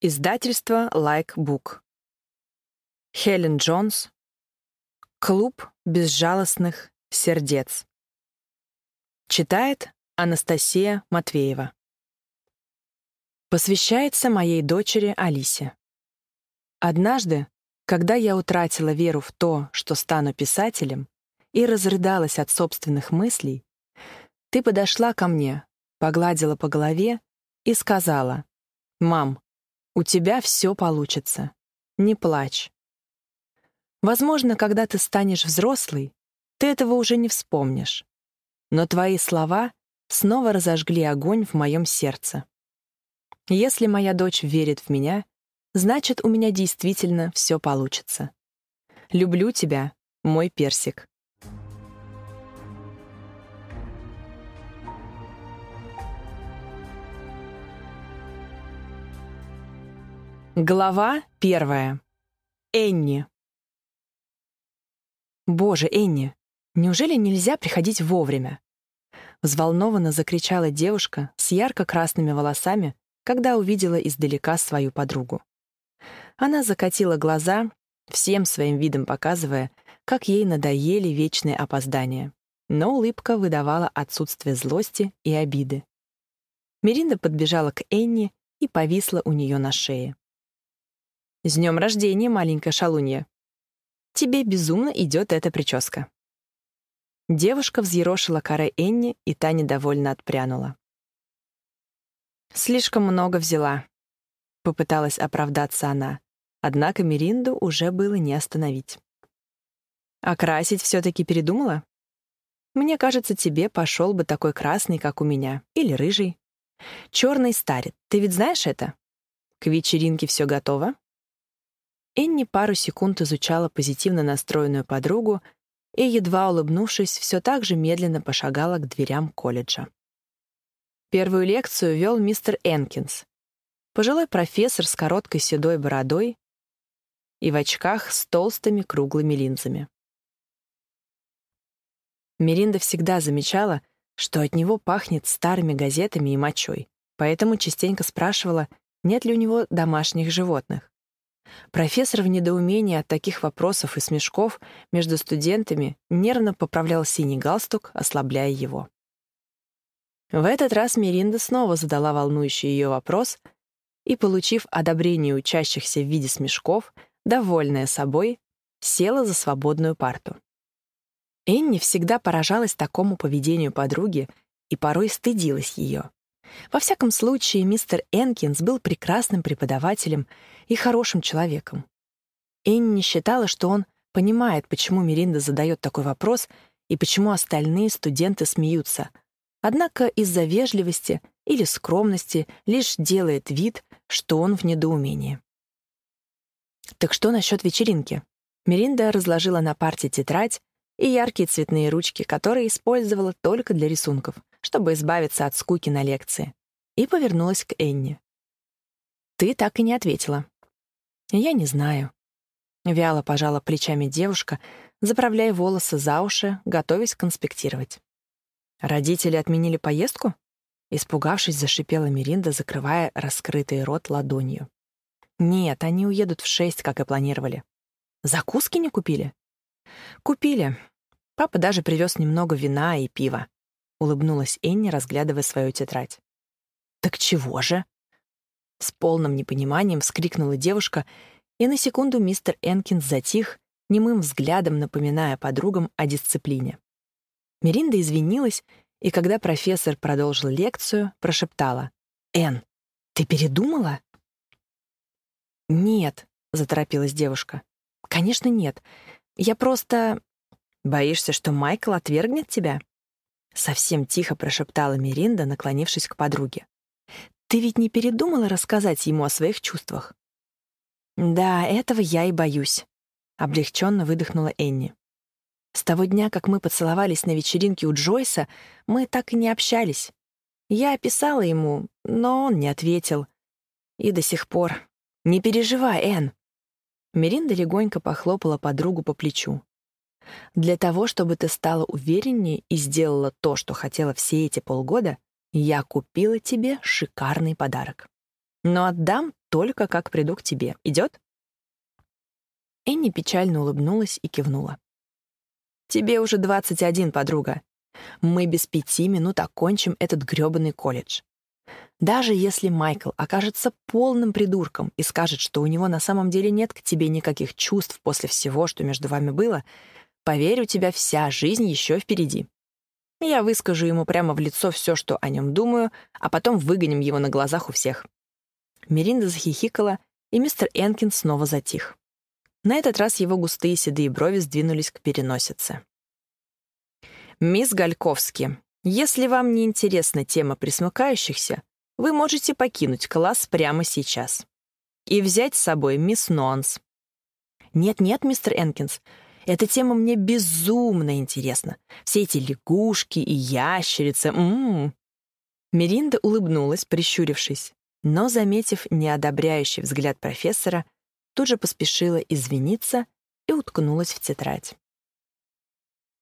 Издательство Like Book. Хелен Джонс. Клуб безжалостных сердец. Читает Анастасия Матвеева. Посвящается моей дочери Алисе. Однажды, когда я утратила веру в то, что стану писателем, и разрыдалась от собственных мыслей, ты подошла ко мне, погладила по голове и сказала, «Мам, у тебя все получится. Не плачь. Возможно, когда ты станешь взрослый, ты этого уже не вспомнишь. Но твои слова снова разожгли огонь в моем сердце. Если моя дочь верит в меня, значит, у меня действительно все получится. Люблю тебя, мой персик. Глава первая. Энни. «Боже, Энни, неужели нельзя приходить вовремя?» Взволнованно закричала девушка с ярко-красными волосами, когда увидела издалека свою подругу. Она закатила глаза, всем своим видом показывая, как ей надоели вечные опоздания. Но улыбка выдавала отсутствие злости и обиды. Меринда подбежала к Энни и повисла у нее на шее. «С днем рождения, маленькая шалунья! Тебе безумно идет эта прическа». Девушка взъерошила коре Энни, и та недовольно отпрянула. «Слишком много взяла», — попыталась оправдаться она. Однако Меринду уже было не остановить. «Окрасить все-таки передумала? Мне кажется, тебе пошел бы такой красный, как у меня, или рыжий. Черный старит, ты ведь знаешь это? К вечеринке все готово?» Энни пару секунд изучала позитивно настроенную подругу и, едва улыбнувшись, все так же медленно пошагала к дверям колледжа. Первую лекцию вел мистер Энкинс, пожилой профессор с короткой седой бородой и в очках с толстыми круглыми линзами. Меринда всегда замечала, что от него пахнет старыми газетами и мочой, поэтому частенько спрашивала, нет ли у него домашних животных. Профессор в недоумении от таких вопросов и смешков между студентами нервно поправлял синий галстук, ослабляя его. В этот раз Миринда снова задала волнующий ее вопрос и, получив одобрение учащихся в виде смешков, довольная собой, села за свободную парту. Энни всегда поражалась такому поведению подруги и порой стыдилась ее. Во всяком случае, мистер Энкинс был прекрасным преподавателем и хорошим человеком. Энни считала, что он понимает, почему Миринда задает такой вопрос и почему остальные студенты смеются. Однако из-за вежливости или скромности лишь делает вид, что он в недоумении. Так что насчет вечеринки? Миринда разложила на парте тетрадь и яркие цветные ручки, которые использовала только для рисунков, чтобы избавиться от скуки на лекции, и повернулась к Энни. «Ты так и не ответила». «Я не знаю». Вяло пожала плечами девушка, заправляя волосы за уши, готовясь конспектировать. «Родители отменили поездку?» Испугавшись, зашипела Миринда, закрывая раскрытый рот ладонью. «Нет, они уедут в шесть, как и планировали. Закуски не купили?» «Купили. Папа даже привез немного вина и пива», — улыбнулась Энни, разглядывая свою тетрадь. «Так чего же?» С полным непониманием вскрикнула девушка, и на секунду мистер Энкинс затих, немым взглядом напоминая подругам о дисциплине. Меринда извинилась, и когда профессор продолжил лекцию, прошептала. «Энн, ты передумала?» «Нет», — заторопилась девушка. «Конечно нет. Я просто...» «Боишься, что Майкл отвергнет тебя?» Совсем тихо прошептала Меринда, наклонившись к подруге. «Ты ведь не передумала рассказать ему о своих чувствах?» «Да, этого я и боюсь», — облегченно выдохнула Энни. «С того дня, как мы поцеловались на вечеринке у Джойса, мы так и не общались. Я описала ему, но он не ответил. И до сих пор. Не переживай, Энн». Меринда легонько похлопала подругу по плечу. Для того, чтобы ты стала увереннее и сделала то, что хотела все эти полгода, я купила тебе шикарный подарок. Но отдам только как приду к тебе. Идет?» Энни печально улыбнулась и кивнула. «Тебе уже 21, подруга. Мы без пяти минут окончим этот грёбаный колледж. Даже если Майкл окажется полным придурком и скажет, что у него на самом деле нет к тебе никаких чувств после всего, что между вами было, поверь, у тебя вся жизнь еще впереди. Я выскажу ему прямо в лицо все, что о нем думаю, а потом выгоним его на глазах у всех». Меринда захихикала, и мистер Энкин снова затих. На этот раз его густые седые брови сдвинулись к переносице. «Мисс Гальковски, если вам не интересна тема присмыкающихся, вы можете покинуть класс прямо сейчас. И взять с собой мисс Нонс». «Нет-нет, мистер Энкинс, эта тема мне безумно интересна. Все эти лягушки и ящерицы. М -м -м. Меринда улыбнулась, прищурившись, но, заметив неодобряющий взгляд профессора, тут же поспешила извиниться и уткнулась в тетрадь.